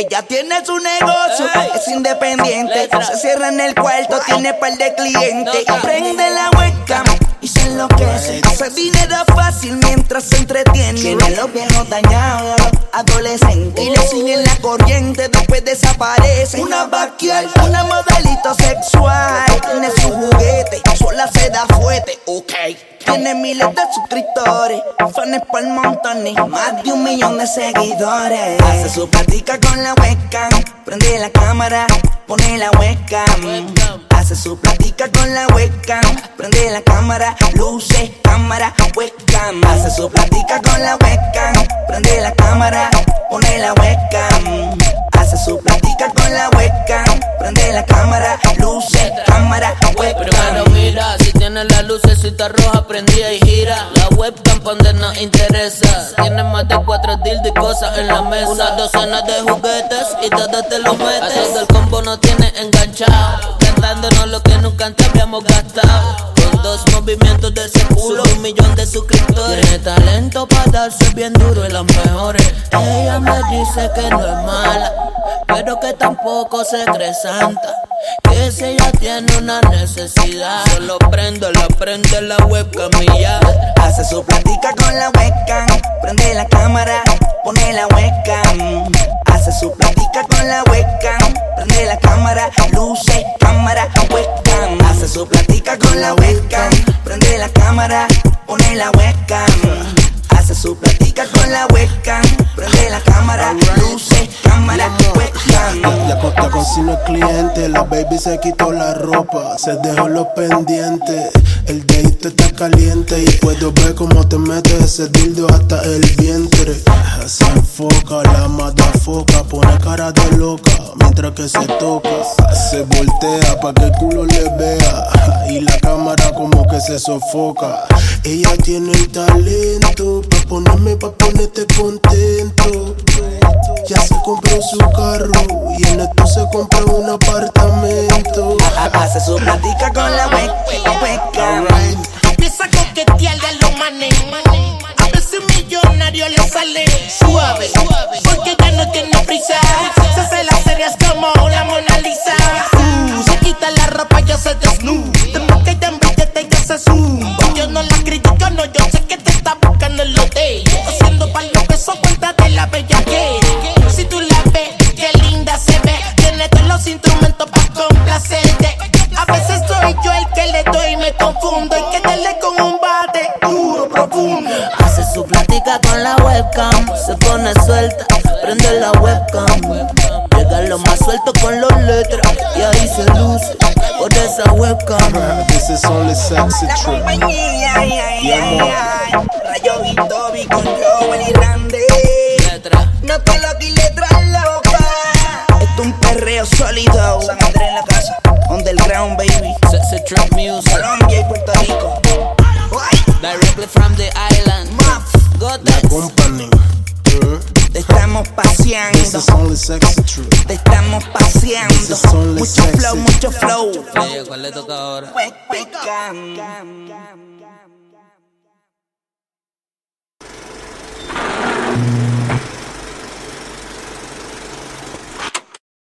Ella tiene su negocio, es independiente. Se cierra en el cuarto, tiene par de clientes. Prende la webcam y se enloquece. Hace dinero fácil mientras se entretiene. Tiene los viejos dañados, adolescentes. Y le siguen la corriente, después desaparece. Una vaquial, una modelito sexual. Tiene su juguete, sola se da fuerte, ok. Tiene miles de suscriptores, fans por montones, más de un millón de seguidores. Hace su platica con la webcam, prende la cámara, pone la webcam. Hace su platica con la webcam, prende la cámara, luces, cámara, webcam. Hace su platica con la webcam, prende la cámara, pone la webcam. Hace su platica con la webcam, prende la cámara, lucecita roja prendida y gira. La webcam donde nos interesa. Tiene más de cuatro deals y cosas en la mesa. Una docena de juguetes y todo te lo metes. Así el combo no tiene enganchado. Cantándonos lo que nunca antes habíamos gastado. Con dos movimientos de ese culo, un millón de suscriptores. Tiene talento para darse bien duro en las mejores. Ella me dice que no es mala, pero que tampoco se cree santa. Que si ella tiene una necesidad, solo prende, la prende la webcam y ya. Hace su platica con la webcam, prende la cámara, pone la webcam. Hace su platica con la webcam, prende la cámara, luces, cámara, webcam. Hace su platica con la webcam, prende la cámara, pone la webcam. Hace su platica con la webcam, prende la cámara, luces, cámara, Ya, con- ya consigo el cliente, la baby se quitó la ropa, se dejó los pendientes. El dedito está caliente y puedo ver cómo te metes ese dildo hasta el vientre. Se enfoca, la mata foca, pone cara de loca mientras que se toca. Se voltea pa' que el culo le vea y la cámara como que se sofoca. Ella tiene el talento pa' ponerme, pa' ponerte contento. Ya se compró su carro y en esto se compró un apartamento. Hace su platica con la web- webcam. Empieza a coquetearle a los manes. A veces millonario le sale suave. Porque ya no tiene prisa. Se hace webcam, se pone suelta, prende la webcam. Llega lo más suelto con los letras y ahí se luce por esa webcam. This is only sexy La trip. compañía, ay, ay, ay, ay. Rayo y Toby con Joel y Randy. Letra. No te lo y letra loca. Esto es un perreo sólido. San Andrés en la casa. Underground, baby. Sexy Trap Music, Colombia y Puerto Rico. Directly from the island. La that. company. Te estamos This paseando. is only sexy trip. Te estamos paseando. This is only Mucho sexy. flow, mucho flow. Oye, ¿cuál le toca ahora? Webcam.